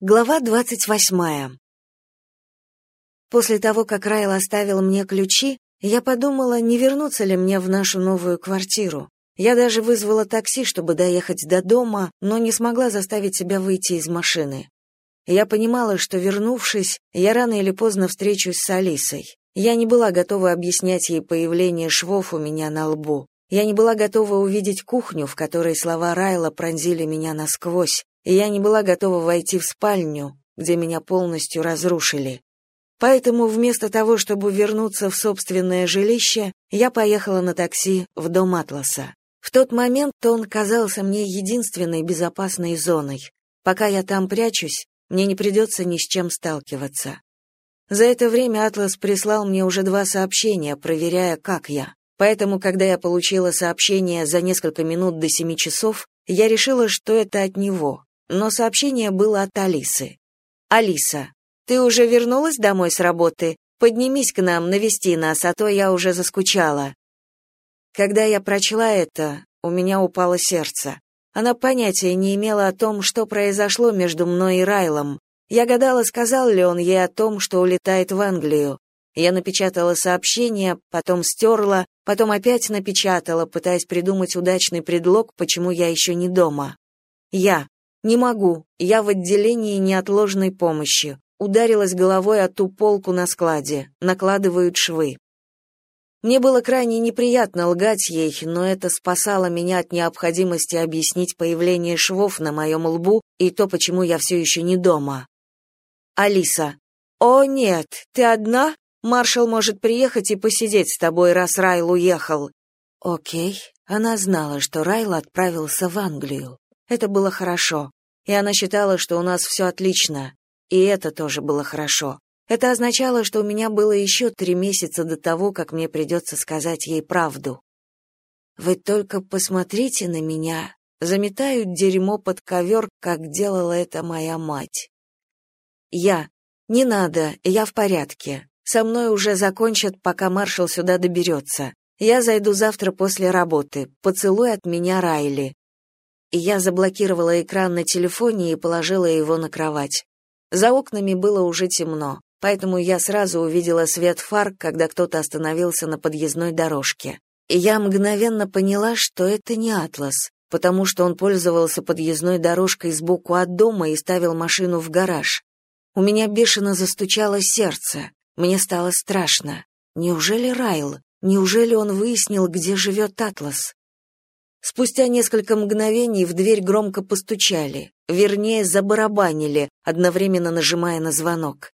Глава двадцать восьмая. После того, как Райл оставил мне ключи, я подумала, не вернуться ли мне в нашу новую квартиру. Я даже вызвала такси, чтобы доехать до дома, но не смогла заставить себя выйти из машины. Я понимала, что, вернувшись, я рано или поздно встречусь с Алисой. Я не была готова объяснять ей появление швов у меня на лбу. Я не была готова увидеть кухню, в которой слова Райла пронзили меня насквозь, и я не была готова войти в спальню, где меня полностью разрушили. Поэтому вместо того, чтобы вернуться в собственное жилище, я поехала на такси в дом Атласа. В тот момент он казался мне единственной безопасной зоной. Пока я там прячусь, мне не придется ни с чем сталкиваться. За это время Атлас прислал мне уже два сообщения, проверяя, как я. Поэтому, когда я получила сообщение за несколько минут до семи часов, я решила, что это от него но сообщение было от Алисы. «Алиса, ты уже вернулась домой с работы? Поднимись к нам, навести нас, а то я уже заскучала». Когда я прочла это, у меня упало сердце. Она понятия не имела о том, что произошло между мной и Райлом. Я гадала, сказал ли он ей о том, что улетает в Англию. Я напечатала сообщение, потом стерла, потом опять напечатала, пытаясь придумать удачный предлог, почему я еще не дома. Я. Не могу. Я в отделении неотложной помощи. Ударилась головой о ту полку на складе. Накладывают швы. Мне было крайне неприятно лгать ей, но это спасало меня от необходимости объяснить появление швов на моем лбу и то, почему я все еще не дома. Алиса. О, нет, ты одна? Маршал может приехать и посидеть с тобой, раз Райл уехал. Окей. Она знала, что Райл отправился в Англию. Это было хорошо. И она считала, что у нас все отлично. И это тоже было хорошо. Это означало, что у меня было еще три месяца до того, как мне придется сказать ей правду. Вы только посмотрите на меня. Заметают дерьмо под ковер, как делала это моя мать. Я. Не надо, я в порядке. Со мной уже закончат, пока маршал сюда доберется. Я зайду завтра после работы. Поцелуй от меня Райли. Я заблокировала экран на телефоне и положила его на кровать. За окнами было уже темно, поэтому я сразу увидела свет фар, когда кто-то остановился на подъездной дорожке. И я мгновенно поняла, что это не Атлас, потому что он пользовался подъездной дорожкой сбоку от дома и ставил машину в гараж. У меня бешено застучало сердце. Мне стало страшно. Неужели Райл? Неужели он выяснил, где живет Атлас? Спустя несколько мгновений в дверь громко постучали, вернее, забарабанили, одновременно нажимая на звонок.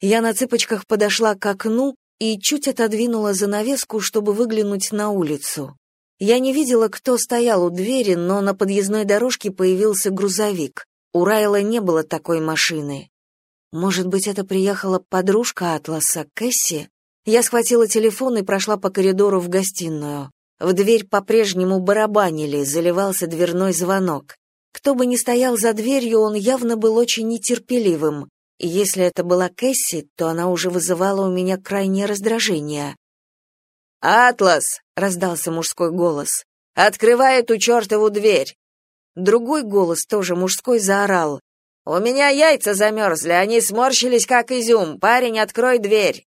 Я на цыпочках подошла к окну и чуть отодвинула занавеску, чтобы выглянуть на улицу. Я не видела, кто стоял у двери, но на подъездной дорожке появился грузовик. У Райла не было такой машины. Может быть, это приехала подружка Атласа, Кэсси? Я схватила телефон и прошла по коридору в гостиную. В дверь по-прежнему барабанили, заливался дверной звонок. Кто бы ни стоял за дверью, он явно был очень нетерпеливым. Если это была Кэсси, то она уже вызывала у меня крайнее раздражение. «Атлас!» — раздался мужской голос. «Открывай эту чертову дверь!» Другой голос, тоже мужской, заорал. «У меня яйца замерзли, они сморщились, как изюм. Парень, открой дверь!»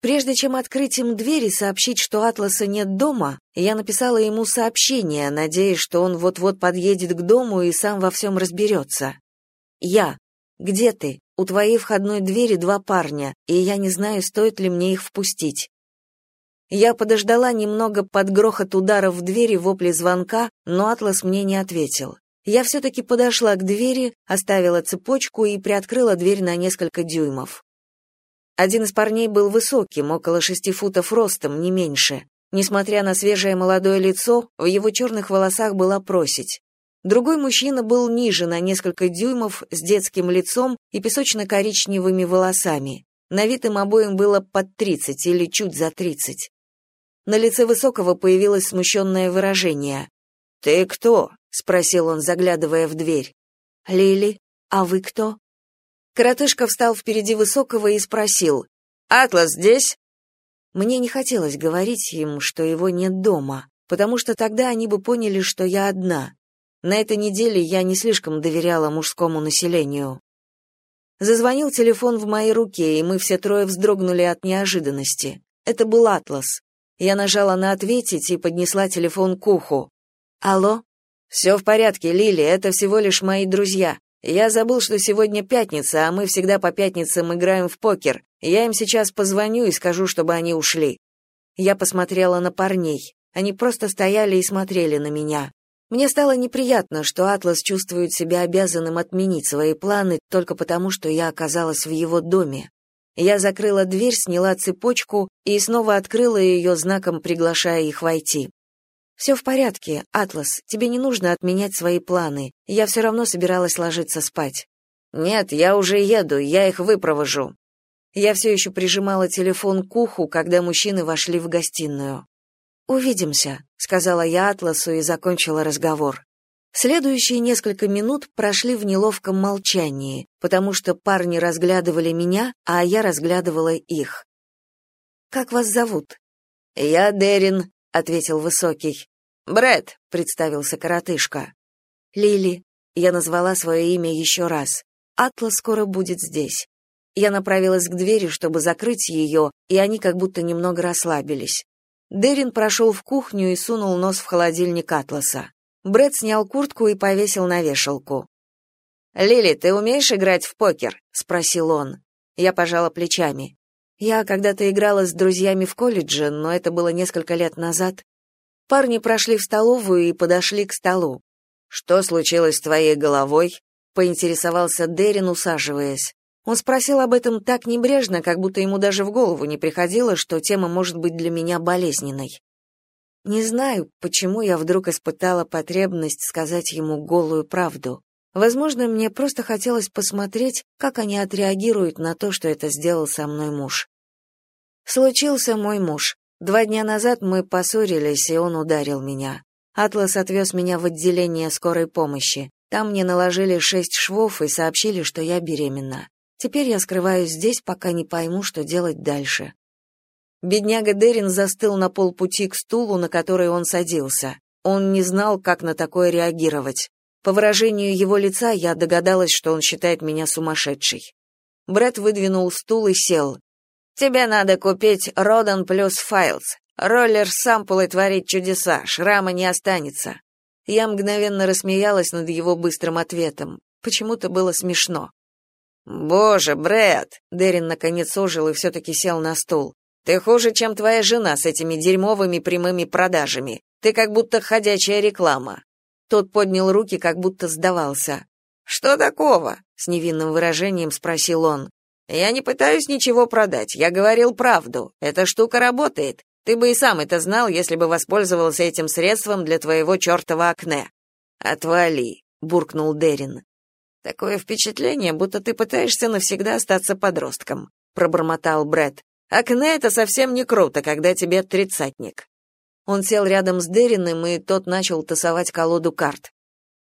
Прежде чем открыть им дверь и сообщить, что Атласа нет дома, я написала ему сообщение, надеясь, что он вот-вот подъедет к дому и сам во всем разберется. «Я. Где ты? У твоей входной двери два парня, и я не знаю, стоит ли мне их впустить». Я подождала немного под грохот ударов в двери вопли звонка, но Атлас мне не ответил. Я все-таки подошла к двери, оставила цепочку и приоткрыла дверь на несколько дюймов. Один из парней был высоким, около шести футов ростом, не меньше. Несмотря на свежее молодое лицо, в его черных волосах была просить. Другой мужчина был ниже на несколько дюймов, с детским лицом и песочно-коричневыми волосами. На вид им обоим было под тридцать или чуть за тридцать. На лице Высокого появилось смущенное выражение. «Ты кто?» — спросил он, заглядывая в дверь. «Лили, а вы кто?» Коротышка встал впереди Высокого и спросил, «Атлас здесь?» Мне не хотелось говорить им, что его нет дома, потому что тогда они бы поняли, что я одна. На этой неделе я не слишком доверяла мужскому населению. Зазвонил телефон в моей руке, и мы все трое вздрогнули от неожиданности. Это был Атлас. Я нажала на «ответить» и поднесла телефон к уху. «Алло?» «Все в порядке, Лили, это всего лишь мои друзья. Я забыл, что сегодня пятница, а мы всегда по пятницам играем в покер. Я им сейчас позвоню и скажу, чтобы они ушли». Я посмотрела на парней. Они просто стояли и смотрели на меня. Мне стало неприятно, что Атлас чувствует себя обязанным отменить свои планы только потому, что я оказалась в его доме. Я закрыла дверь, сняла цепочку и снова открыла ее знаком, приглашая их войти. «Все в порядке, Атлас, тебе не нужно отменять свои планы. Я все равно собиралась ложиться спать». «Нет, я уже еду, я их выпровожу». Я все еще прижимала телефон к уху, когда мужчины вошли в гостиную. «Увидимся», — сказала я Атласу и закончила разговор. Следующие несколько минут прошли в неловком молчании, потому что парни разглядывали меня, а я разглядывала их. «Как вас зовут?» «Я Дерин», — ответил Высокий. «Брэд», — представился коротышка. «Лили», — я назвала свое имя еще раз. «Атлас скоро будет здесь». Я направилась к двери, чтобы закрыть ее, и они как будто немного расслабились. Дерин прошел в кухню и сунул нос в холодильник Атласа. Брэд снял куртку и повесил на вешалку. «Лили, ты умеешь играть в покер?» — спросил он. Я пожала плечами. Я когда-то играла с друзьями в колледже, но это было несколько лет назад. Парни прошли в столовую и подошли к столу. «Что случилось с твоей головой?» — поинтересовался Дерин, усаживаясь. Он спросил об этом так небрежно, как будто ему даже в голову не приходило, что тема может быть для меня болезненной. Не знаю, почему я вдруг испытала потребность сказать ему голую правду. Возможно, мне просто хотелось посмотреть, как они отреагируют на то, что это сделал со мной муж. Случился мой муж. Два дня назад мы поссорились, и он ударил меня. Атлас отвез меня в отделение скорой помощи. Там мне наложили шесть швов и сообщили, что я беременна. Теперь я скрываюсь здесь, пока не пойму, что делать дальше. Бедняга Дерин застыл на полпути к стулу, на который он садился. Он не знал, как на такое реагировать. По выражению его лица я догадалась, что он считает меня сумасшедшей. Брэд выдвинул стул и сел. «Тебе надо купить Родан плюс Файлз. Роллер с сампулой творит чудеса, шрама не останется». Я мгновенно рассмеялась над его быстрым ответом. Почему-то было смешно. «Боже, Брэд!» Дерин наконец ожил и все-таки сел на стул. «Ты хуже, чем твоя жена с этими дерьмовыми прямыми продажами. Ты как будто ходячая реклама». Тот поднял руки, как будто сдавался. «Что такого?» — с невинным выражением спросил он. «Я не пытаюсь ничего продать, я говорил правду. Эта штука работает. Ты бы и сам это знал, если бы воспользовался этим средством для твоего чертова акне». «Отвали», — буркнул Дерин. Такое впечатление, будто ты пытаешься навсегда остаться подростком, пробормотал Брэд. Акне это совсем не круто, когда тебе тридцатник. Он сел рядом с Дериным, и тот начал тасовать колоду карт.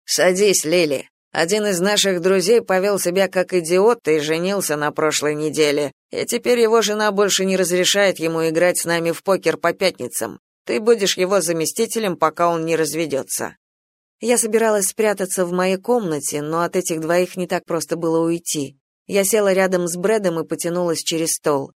Садись, Лили. Один из наших друзей повел себя как идиот и женился на прошлой неделе, и теперь его жена больше не разрешает ему играть с нами в покер по пятницам. Ты будешь его заместителем, пока он не разведется». Я собиралась спрятаться в моей комнате, но от этих двоих не так просто было уйти. Я села рядом с Брэдом и потянулась через стол.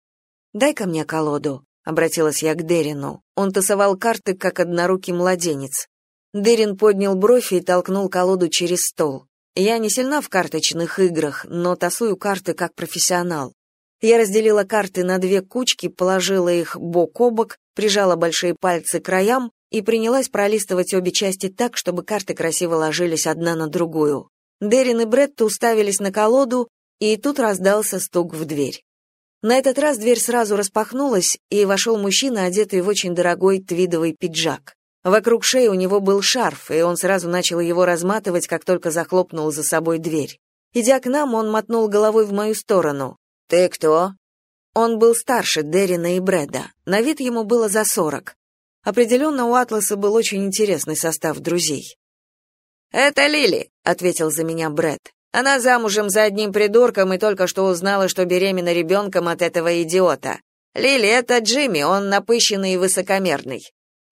«Дай-ка мне колоду», — обратилась я к Дерину. Он тасовал карты, как однорукий младенец. Дерин поднял бровь и толкнул колоду через стол. Я не сильна в карточных играх, но тасую карты как профессионал. Я разделила карты на две кучки, положила их бок о бок, прижала большие пальцы к краям и принялась пролистывать обе части так, чтобы карты красиво ложились одна на другую. Дерин и Бретт уставились на колоду, и тут раздался стук в дверь. На этот раз дверь сразу распахнулась, и вошел мужчина, одетый в очень дорогой твидовый пиджак. Вокруг шеи у него был шарф, и он сразу начал его разматывать, как только захлопнул за собой дверь. Идя к нам, он мотнул головой в мою сторону. «Ты кто?» Он был старше Дерина и Брэда. На вид ему было за сорок. Определенно, у Атласа был очень интересный состав друзей. «Это Лили», — ответил за меня Брэд. «Она замужем за одним придурком и только что узнала, что беременна ребенком от этого идиота. Лили, это Джимми, он напыщенный и высокомерный».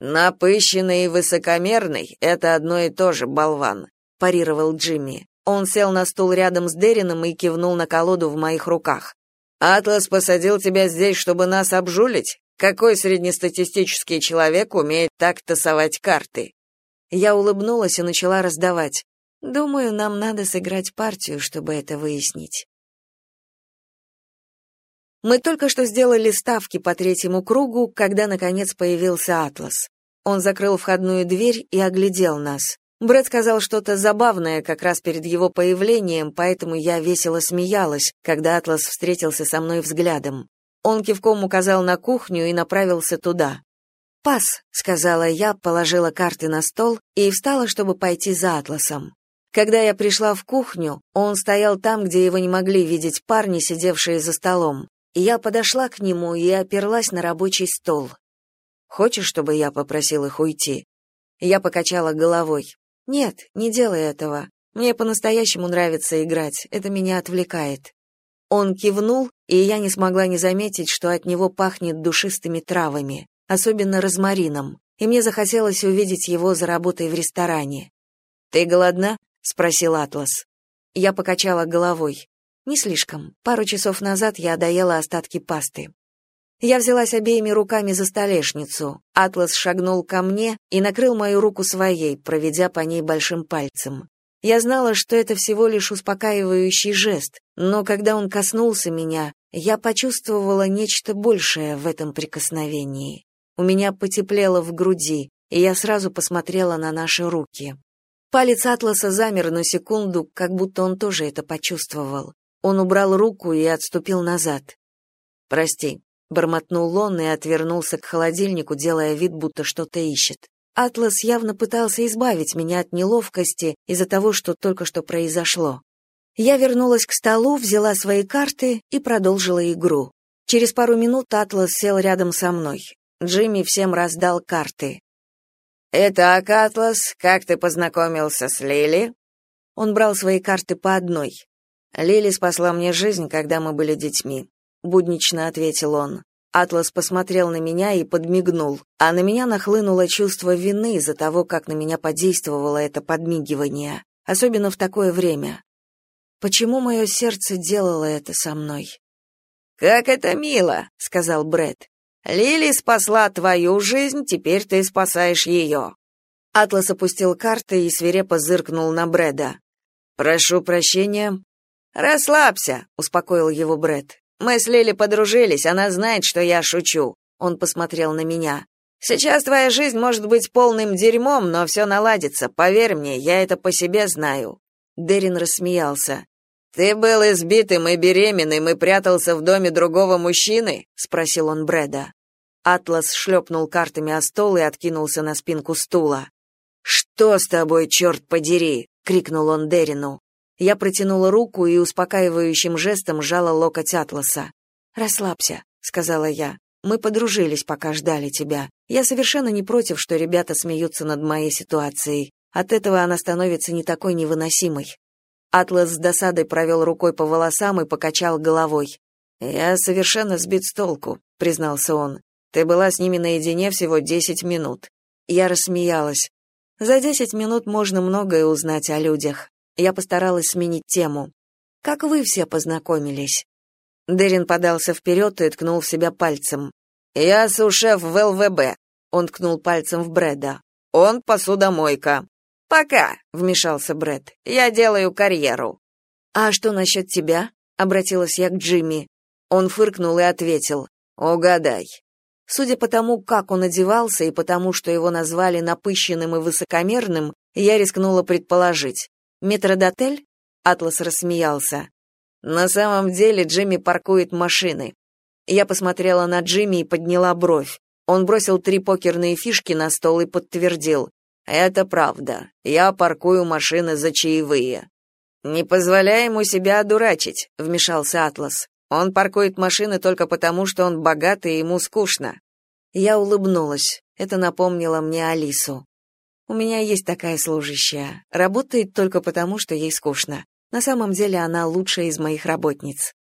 «Напыщенный и высокомерный — это одно и то же, болван», — парировал Джимми. Он сел на стул рядом с Дерином и кивнул на колоду в моих руках. «Атлас посадил тебя здесь, чтобы нас обжулить? Какой среднестатистический человек умеет так тасовать карты?» Я улыбнулась и начала раздавать. «Думаю, нам надо сыграть партию, чтобы это выяснить». Мы только что сделали ставки по третьему кругу, когда, наконец, появился Атлас. Он закрыл входную дверь и оглядел нас. Брэд сказал что-то забавное как раз перед его появлением, поэтому я весело смеялась, когда Атлас встретился со мной взглядом. Он кивком указал на кухню и направился туда. «Пас», — сказала я, положила карты на стол и встала, чтобы пойти за Атласом. Когда я пришла в кухню, он стоял там, где его не могли видеть парни, сидевшие за столом. Я подошла к нему и оперлась на рабочий стол. «Хочешь, чтобы я попросил их уйти?» Я покачала головой. Нет, не делай этого. Мне по-настоящему нравится играть, это меня отвлекает. Он кивнул, и я не смогла не заметить, что от него пахнет душистыми травами, особенно розмарином, и мне захотелось увидеть его за работой в ресторане. «Ты голодна?» — спросил Атлас. Я покачала головой. «Не слишком. Пару часов назад я доела остатки пасты. Я взялась обеими руками за столешницу. Атлас шагнул ко мне и накрыл мою руку своей, проведя по ней большим пальцем. Я знала, что это всего лишь успокаивающий жест, но когда он коснулся меня, я почувствовала нечто большее в этом прикосновении. У меня потеплело в груди, и я сразу посмотрела на наши руки. Палец Атласа замер на секунду, как будто он тоже это почувствовал. Он убрал руку и отступил назад. «Прости», Бормотнул он и отвернулся к холодильнику, делая вид, будто что-то ищет. Атлас явно пытался избавить меня от неловкости из-за того, что только что произошло. Я вернулась к столу, взяла свои карты и продолжила игру. Через пару минут Атлас сел рядом со мной. Джимми всем раздал карты. «Итак, Атлас, как ты познакомился с Лили?» Он брал свои карты по одной. «Лили спасла мне жизнь, когда мы были детьми буднично ответил он. Атлас посмотрел на меня и подмигнул, а на меня нахлынуло чувство вины из-за того, как на меня подействовало это подмигивание, особенно в такое время. Почему мое сердце делало это со мной? Как это мило, сказал Бред. Лили спасла твою жизнь, теперь ты спасаешь ее». Атлас опустил карты и свирепо зыркнул на Бреда. Прошу прощения. Расслабься, успокоил его Бред. Мы с Лили подружились, она знает, что я шучу. Он посмотрел на меня. Сейчас твоя жизнь может быть полным дерьмом, но все наладится, поверь мне, я это по себе знаю. Дерин рассмеялся. Ты был избитым и беременным и прятался в доме другого мужчины? спросил он Брэда. Атлас шлепнул картами о стол и откинулся на спинку стула. «Что с тобой, черт подери?» — крикнул он Дерину. Я протянула руку и успокаивающим жестом сжала локоть Атласа. «Расслабься», — сказала я. «Мы подружились, пока ждали тебя. Я совершенно не против, что ребята смеются над моей ситуацией. От этого она становится не такой невыносимой». Атлас с досадой провел рукой по волосам и покачал головой. «Я совершенно сбит с толку», — признался он. «Ты была с ними наедине всего десять минут». Я рассмеялась. «За десять минут можно многое узнать о людях. Я постаралась сменить тему. «Как вы все познакомились?» Дерин подался вперед и ткнул в себя пальцем. «Я сушеф в ЛВБ», — он ткнул пальцем в Брэда. «Он посудомойка». «Пока», — вмешался Брэд. «Я делаю карьеру». «А что насчет тебя?» — обратилась я к Джимми. Он фыркнул и ответил. «Угадай». Судя по тому, как он одевался, и потому, что его назвали напыщенным и высокомерным, я рискнула предположить. Метродотель? Атлас рассмеялся. На самом деле Джимми паркует машины. Я посмотрела на Джимми и подняла бровь. Он бросил три покерные фишки на стол и подтвердил. «Это правда. Я паркую машины за чаевые». «Не позволяй ему себя одурачить», — вмешался Атлас. «Он паркует машины только потому, что он богат и ему скучно». Я улыбнулась. Это напомнило мне Алису. У меня есть такая служащая. Работает только потому, что ей скучно. На самом деле она лучшая из моих работниц.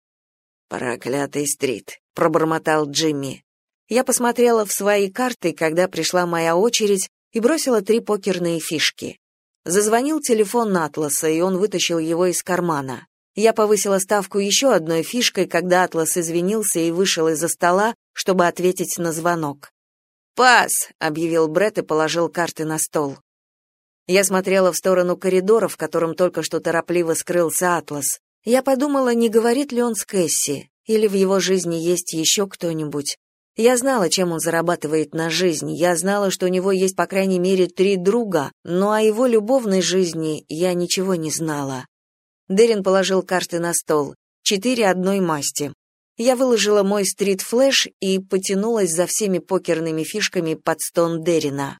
Проклятый стрит, пробормотал Джимми. Я посмотрела в свои карты, когда пришла моя очередь, и бросила три покерные фишки. Зазвонил телефон Атласа, и он вытащил его из кармана. Я повысила ставку еще одной фишкой, когда Атлас извинился и вышел из-за стола, чтобы ответить на звонок. «Пас!» — объявил Бред и положил карты на стол. Я смотрела в сторону коридора, в котором только что торопливо скрылся Атлас. Я подумала, не говорит ли он с Кэсси, или в его жизни есть еще кто-нибудь. Я знала, чем он зарабатывает на жизнь, я знала, что у него есть по крайней мере три друга, но о его любовной жизни я ничего не знала. Дерин положил карты на стол. Четыре одной масти. Я выложила мой стрит-флэш и потянулась за всеми покерными фишками под стон Дерина.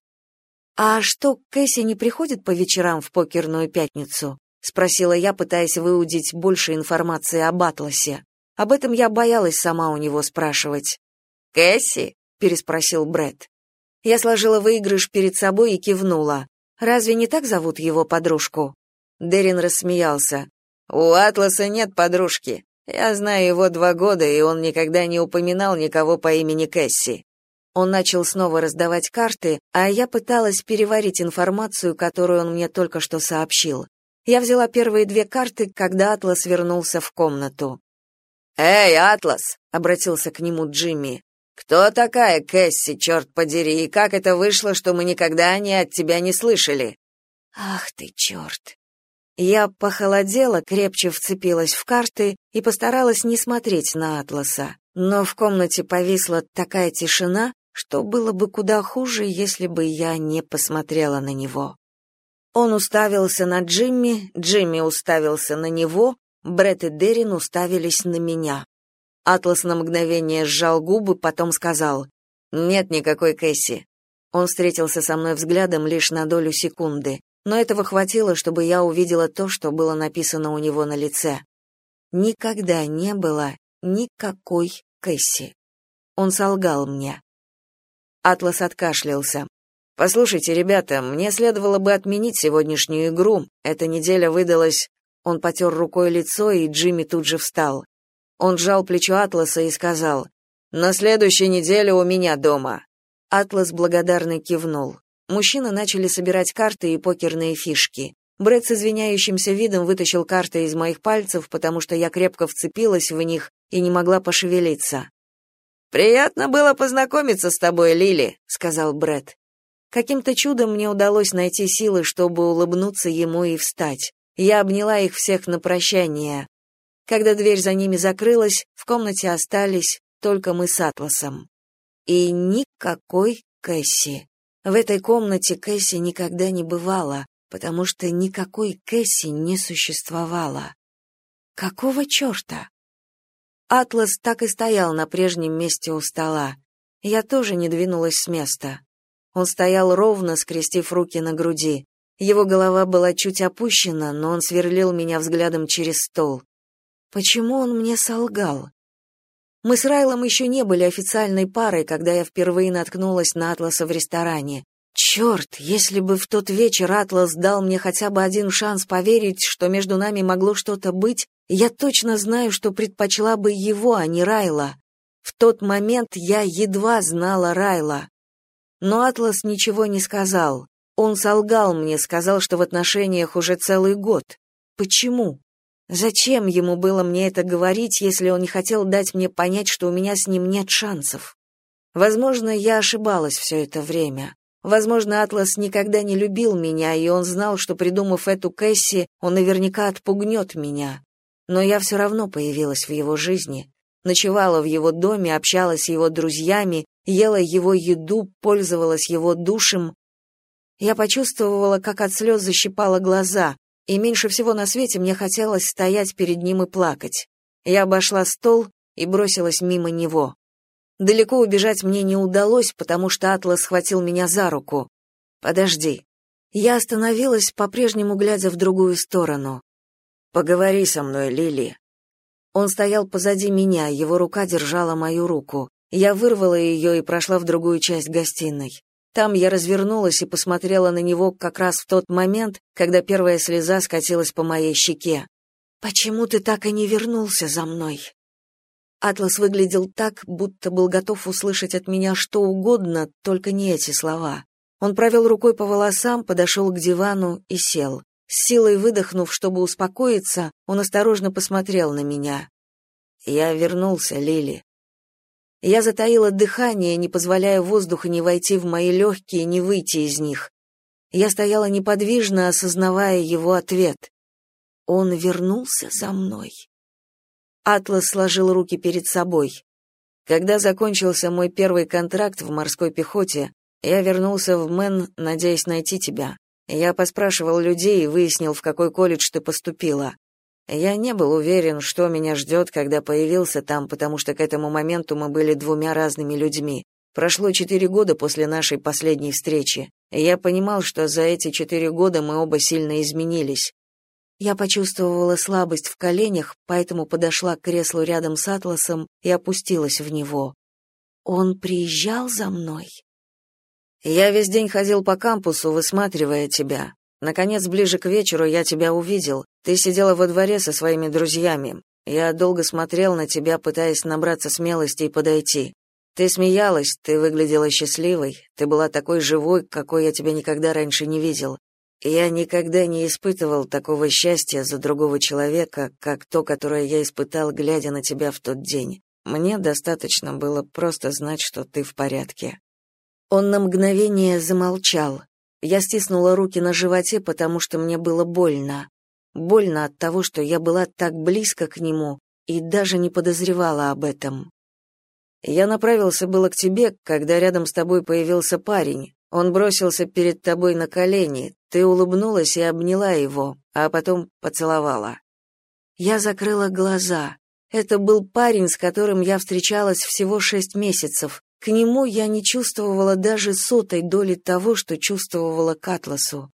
«А что, Кэсси не приходит по вечерам в покерную пятницу?» — спросила я, пытаясь выудить больше информации об Атласе. Об этом я боялась сама у него спрашивать. «Кэсси?» — переспросил Бред. Я сложила выигрыш перед собой и кивнула. «Разве не так зовут его подружку?» Дерин рассмеялся. «У Атласа нет подружки. Я знаю его два года, и он никогда не упоминал никого по имени Кэсси. Он начал снова раздавать карты, а я пыталась переварить информацию, которую он мне только что сообщил. Я взяла первые две карты, когда Атлас вернулся в комнату. «Эй, Атлас!» — обратился к нему Джимми. «Кто такая Кэсси, черт подери, и как это вышло, что мы никогда о от тебя не слышали?» «Ах ты, черт!» Я похолодела, крепче вцепилась в карты и постаралась не смотреть на Атласа. Но в комнате повисла такая тишина, что было бы куда хуже, если бы я не посмотрела на него. Он уставился на Джимми, Джимми уставился на него, Брэд и Дерин уставились на меня. Атлас на мгновение сжал губы, потом сказал «Нет никакой Кэсси». Он встретился со мной взглядом лишь на долю секунды, но этого хватило, чтобы я увидела то, что было написано у него на лице. Никогда не было никакой Кэсси. Он солгал мне. Атлас откашлялся. Послушайте, ребята, мне следовало бы отменить сегодняшнюю игру. Эта неделя выдалась. Он потер рукой лицо, и Джимми тут же встал. Он сжал плечо Атласа и сказал: "На следующей неделе у меня дома". Атлас благодарно кивнул. Мужчины начали собирать карты и покерные фишки. Брэд с извиняющимся видом вытащил карты из моих пальцев, потому что я крепко вцепилась в них и не могла пошевелиться. Приятно было познакомиться с тобой, Лили, сказал Бред. Каким-то чудом мне удалось найти силы, чтобы улыбнуться ему и встать. Я обняла их всех на прощание. Когда дверь за ними закрылась, в комнате остались только мы с Атласом. И никакой Кэсси. В этой комнате Кэсси никогда не бывало, потому что никакой Кэсси не существовало. Какого черта? Атлас так и стоял на прежнем месте у стола. Я тоже не двинулась с места. Он стоял ровно, скрестив руки на груди. Его голова была чуть опущена, но он сверлил меня взглядом через стол. Почему он мне солгал? Мы с Райлом еще не были официальной парой, когда я впервые наткнулась на Атласа в ресторане. Черт, если бы в тот вечер Атлас дал мне хотя бы один шанс поверить, что между нами могло что-то быть, я точно знаю, что предпочла бы его, а не Райла. В тот момент я едва знала Райла. Но Атлас ничего не сказал. Он солгал мне, сказал, что в отношениях уже целый год. Почему? Зачем ему было мне это говорить, если он не хотел дать мне понять, что у меня с ним нет шансов? Возможно, я ошибалась все это время. Возможно, Атлас никогда не любил меня, и он знал, что, придумав эту Кэсси, он наверняка отпугнет меня. Но я все равно появилась в его жизни, ночевала в его доме, общалась с его друзьями, ела его еду, пользовалась его душем. Я почувствовала, как от слез защипала глаза, и меньше всего на свете мне хотелось стоять перед ним и плакать. Я обошла стол и бросилась мимо него. Далеко убежать мне не удалось, потому что Атлас схватил меня за руку. «Подожди». Я остановилась, по-прежнему глядя в другую сторону. «Поговори со мной, Лили». Он стоял позади меня, его рука держала мою руку. Я вырвала ее и прошла в другую часть гостиной. Там я развернулась и посмотрела на него как раз в тот момент, когда первая слеза скатилась по моей щеке. «Почему ты так и не вернулся за мной?» Атлас выглядел так, будто был готов услышать от меня что угодно, только не эти слова. Он провел рукой по волосам, подошел к дивану и сел. С силой выдохнув, чтобы успокоиться, он осторожно посмотрел на меня. Я вернулся, Лили. Я затаила дыхание, не позволяя воздуху ни войти в мои легкие, ни выйти из них. Я стояла неподвижно, осознавая его ответ. Он вернулся за мной. Атлас сложил руки перед собой. Когда закончился мой первый контракт в морской пехоте, я вернулся в Мэн, надеясь найти тебя. Я поспрашивал людей и выяснил, в какой колледж ты поступила. Я не был уверен, что меня ждет, когда появился там, потому что к этому моменту мы были двумя разными людьми. Прошло четыре года после нашей последней встречи. Я понимал, что за эти четыре года мы оба сильно изменились. Я почувствовала слабость в коленях, поэтому подошла к креслу рядом с Атласом и опустилась в него. Он приезжал за мной. Я весь день ходил по кампусу, высматривая тебя. Наконец, ближе к вечеру я тебя увидел. Ты сидела во дворе со своими друзьями. Я долго смотрел на тебя, пытаясь набраться смелости и подойти. Ты смеялась, ты выглядела счастливой, ты была такой живой, какой я тебя никогда раньше не видел. Я никогда не испытывал такого счастья за другого человека, как то, которое я испытал, глядя на тебя в тот день. Мне достаточно было просто знать, что ты в порядке. Он на мгновение замолчал. Я стиснула руки на животе, потому что мне было больно. Больно от того, что я была так близко к нему и даже не подозревала об этом. Я направился было к тебе, когда рядом с тобой появился парень. Он бросился перед тобой на колени. Ты улыбнулась и обняла его, а потом поцеловала. Я закрыла глаза. Это был парень, с которым я встречалась всего шесть месяцев, к нему я не чувствовала даже сотой доли того, что чувствовала к Атласу.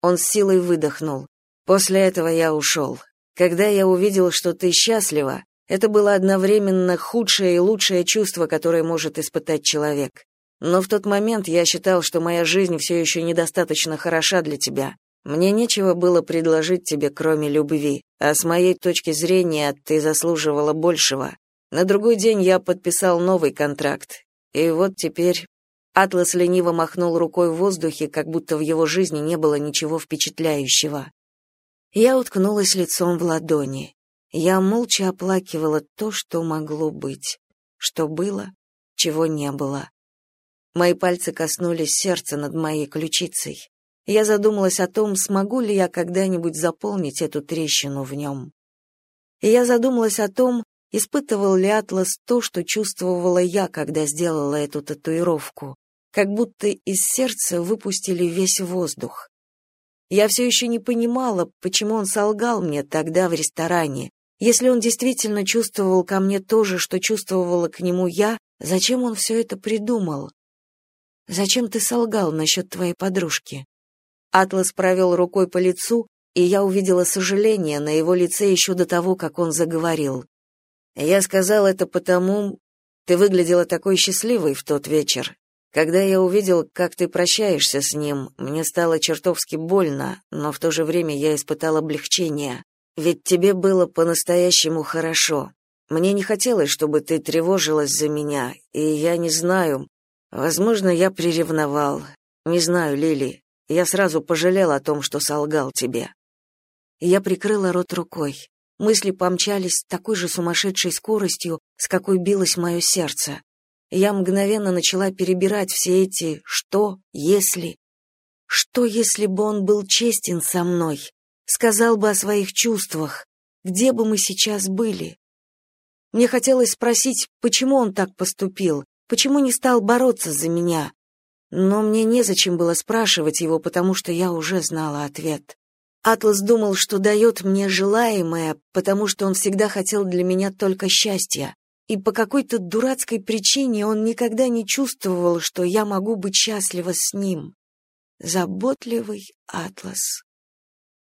Он с силой выдохнул. После этого я ушел. Когда я увидел, что ты счастлива, это было одновременно худшее и лучшее чувство, которое может испытать человек. Но в тот момент я считал, что моя жизнь все еще недостаточно хороша для тебя. Мне нечего было предложить тебе, кроме любви, а с моей точки зрения ты заслуживала большего. На другой день я подписал новый контракт. И вот теперь Атлас лениво махнул рукой в воздухе, как будто в его жизни не было ничего впечатляющего. Я уткнулась лицом в ладони. Я молча оплакивала то, что могло быть, что было, чего не было. Мои пальцы коснулись сердца над моей ключицей. Я задумалась о том, смогу ли я когда-нибудь заполнить эту трещину в нем. И я задумалась о том, Испытывал ли Атлас то, что чувствовала я, когда сделала эту татуировку? Как будто из сердца выпустили весь воздух. Я все еще не понимала, почему он солгал мне тогда в ресторане. Если он действительно чувствовал ко мне то же, что чувствовала к нему я, зачем он все это придумал? Зачем ты солгал насчет твоей подружки? Атлас провел рукой по лицу, и я увидела сожаление на его лице еще до того, как он заговорил. Я сказал это потому, ты выглядела такой счастливой в тот вечер. Когда я увидел, как ты прощаешься с ним, мне стало чертовски больно, но в то же время я испытал облегчение. Ведь тебе было по-настоящему хорошо. Мне не хотелось, чтобы ты тревожилась за меня, и я не знаю, возможно, я приревновал. Не знаю, Лили. Я сразу пожалел о том, что солгал тебе. Я прикрыла рот рукой. Мысли помчались с такой же сумасшедшей скоростью, с какой билось мое сердце. Я мгновенно начала перебирать все эти «что», «если». Что, если бы он был честен со мной, сказал бы о своих чувствах, где бы мы сейчас были? Мне хотелось спросить, почему он так поступил, почему не стал бороться за меня. Но мне незачем было спрашивать его, потому что я уже знала ответ. Атлас думал, что дает мне желаемое, потому что он всегда хотел для меня только счастья. И по какой-то дурацкой причине он никогда не чувствовал, что я могу быть счастлива с ним. Заботливый Атлас.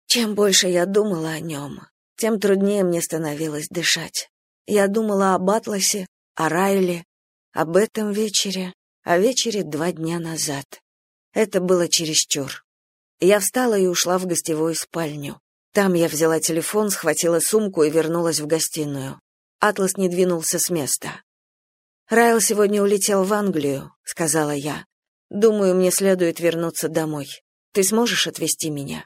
Чем больше я думала о нем, тем труднее мне становилось дышать. Я думала об Атласе, о Райле, об этом вечере, о вечере два дня назад. Это было чересчур. Я встала и ушла в гостевую спальню. Там я взяла телефон, схватила сумку и вернулась в гостиную. Атлас не двинулся с места. «Райл сегодня улетел в Англию», — сказала я. Думаю, мне следует вернуться домой. Ты сможешь отвезти меня?»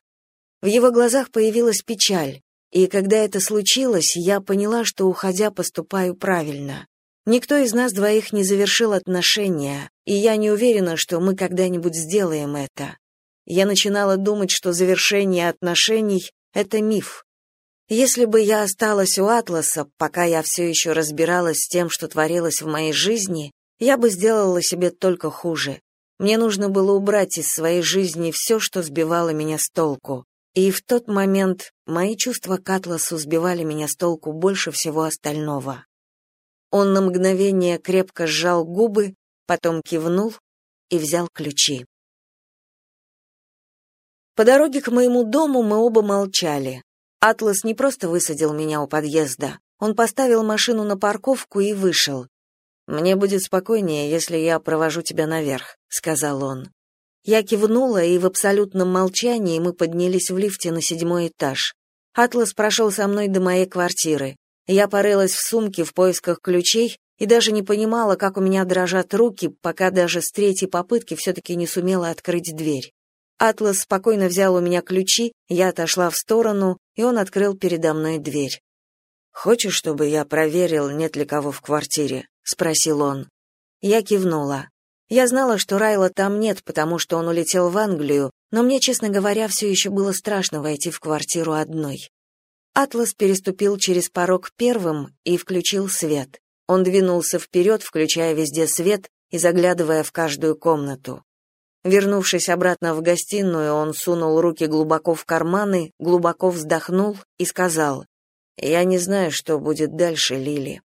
В его глазах появилась печаль, и когда это случилось, я поняла, что, уходя, поступаю правильно. Никто из нас двоих не завершил отношения, и я не уверена, что мы когда-нибудь сделаем это. Я начинала думать, что завершение отношений — это миф. Если бы я осталась у Атласа, пока я все еще разбиралась с тем, что творилось в моей жизни, я бы сделала себе только хуже. Мне нужно было убрать из своей жизни все, что сбивало меня с толку. И в тот момент мои чувства к Атласу сбивали меня с толку больше всего остального. Он на мгновение крепко сжал губы, потом кивнул и взял ключи. По дороге к моему дому мы оба молчали. Атлас не просто высадил меня у подъезда, он поставил машину на парковку и вышел. «Мне будет спокойнее, если я провожу тебя наверх», — сказал он. Я кивнула, и в абсолютном молчании мы поднялись в лифте на седьмой этаж. Атлас прошел со мной до моей квартиры. Я порылась в сумке в поисках ключей и даже не понимала, как у меня дрожат руки, пока даже с третьей попытки все-таки не сумела открыть дверь. Атлас спокойно взял у меня ключи, я отошла в сторону, и он открыл передо мной дверь. «Хочешь, чтобы я проверил, нет ли кого в квартире?» — спросил он. Я кивнула. Я знала, что Райла там нет, потому что он улетел в Англию, но мне, честно говоря, все еще было страшно войти в квартиру одной. Атлас переступил через порог первым и включил свет. Он двинулся вперед, включая везде свет и заглядывая в каждую комнату. Вернувшись обратно в гостиную, он сунул руки глубоко в карманы, глубоко вздохнул и сказал, «Я не знаю, что будет дальше, Лили».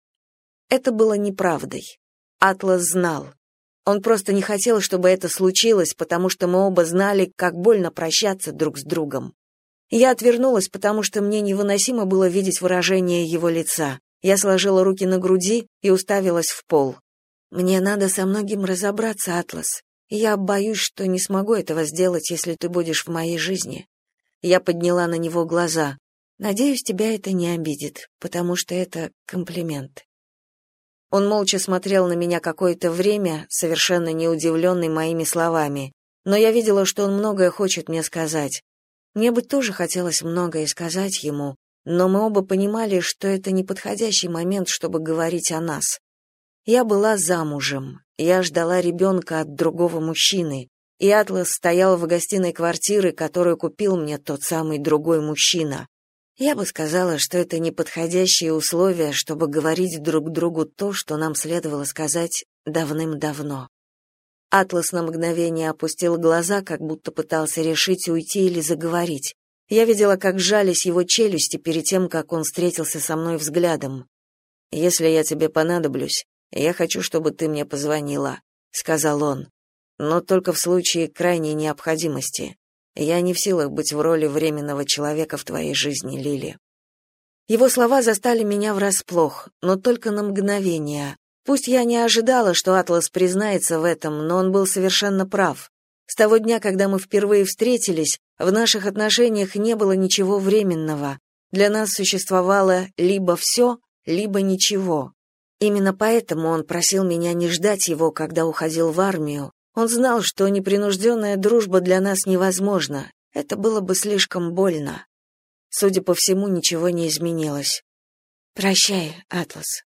Это было неправдой. Атлас знал. Он просто не хотел, чтобы это случилось, потому что мы оба знали, как больно прощаться друг с другом. Я отвернулась, потому что мне невыносимо было видеть выражение его лица. Я сложила руки на груди и уставилась в пол. «Мне надо со многим разобраться, Атлас. Я боюсь, что не смогу этого сделать, если ты будешь в моей жизни». Я подняла на него глаза. «Надеюсь, тебя это не обидит, потому что это комплимент». Он молча смотрел на меня какое-то время, совершенно не удивленный моими словами. Но я видела, что он многое хочет мне сказать. Мне бы тоже хотелось многое сказать ему, но мы оба понимали, что это неподходящий момент, чтобы говорить о нас. Я была замужем, я ждала ребенка от другого мужчины, и Атлас стоял в гостиной квартиры, которую купил мне тот самый другой мужчина. Я бы сказала, что это неподходящие условия, чтобы говорить друг другу то, что нам следовало сказать давным-давно. Атлас на мгновение опустил глаза, как будто пытался решить, уйти или заговорить. Я видела, как сжались его челюсти перед тем, как он встретился со мной взглядом. «Если я тебе понадоблюсь, я хочу, чтобы ты мне позвонила», — сказал он. «Но только в случае крайней необходимости. Я не в силах быть в роли временного человека в твоей жизни, Лили. Его слова застали меня врасплох, но только на мгновение. Пусть я не ожидала, что Атлас признается в этом, но он был совершенно прав. С того дня, когда мы впервые встретились, в наших отношениях не было ничего временного. Для нас существовало либо все, либо ничего. Именно поэтому он просил меня не ждать его, когда уходил в армию, он знал, что непринужденная дружба для нас невозможна. Это было бы слишком больно. Судя по всему, ничего не изменилось. «Прощай, Атлас».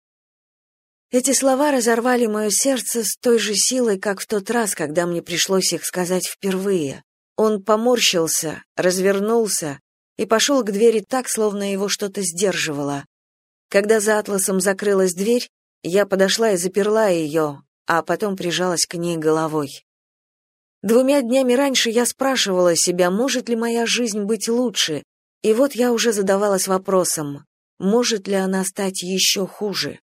Эти слова разорвали мое сердце с той же силой, как в тот раз, когда мне пришлось их сказать впервые. Он поморщился, развернулся и пошел к двери так, словно его что-то сдерживало. Когда за Атласом закрылась дверь, я подошла и заперла ее, а потом прижалась к ней головой. Двумя днями раньше я спрашивала себя, может ли моя жизнь быть лучше, и вот я уже задавалась вопросом, может ли она стать еще хуже.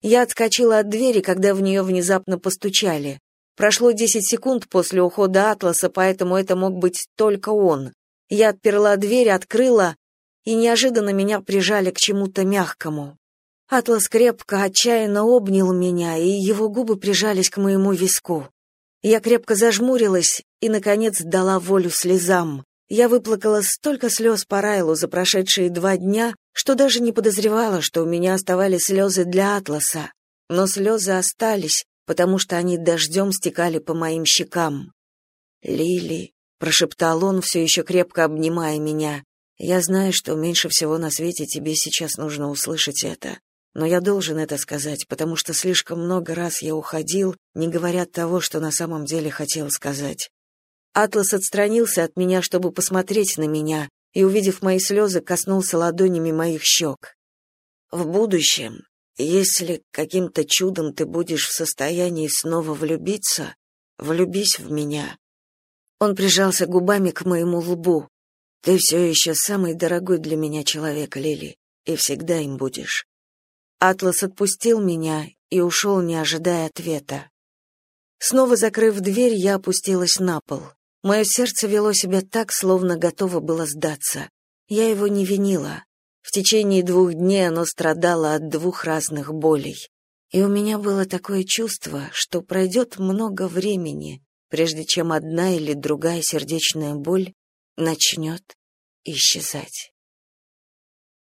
Я отскочила от двери, когда в нее внезапно постучали. Прошло десять секунд после ухода Атласа, поэтому это мог быть только он. Я отперла дверь, открыла, и неожиданно меня прижали к чему-то мягкому. Атлас крепко, отчаянно обнял меня, и его губы прижались к моему виску. Я крепко зажмурилась и, наконец, дала волю слезам. Я выплакала столько слез по Райлу за прошедшие два дня, что даже не подозревала, что у меня оставались слезы для Атласа. Но слезы остались, потому что они дождем стекали по моим щекам. «Лили», — прошептал он, все еще крепко обнимая меня, — «я знаю, что меньше всего на свете тебе сейчас нужно услышать это, но я должен это сказать, потому что слишком много раз я уходил, не говоря того, что на самом деле хотел сказать. Атлас отстранился от меня, чтобы посмотреть на меня, и, увидев мои слезы, коснулся ладонями моих щек. В будущем, если каким-то чудом ты будешь в состоянии снова влюбиться, влюбись в меня. Он прижался губами к моему лбу. Ты все еще самый дорогой для меня человек, Лили, и всегда им будешь. Атлас отпустил меня и ушел, не ожидая ответа. Снова закрыв дверь, я опустилась на пол. Мое сердце вело себя так, словно готово было сдаться. Я его не винила. В течение двух дней оно страдало от двух разных болей. И у меня было такое чувство, что пройдет много времени, прежде чем одна или другая сердечная боль начнет исчезать.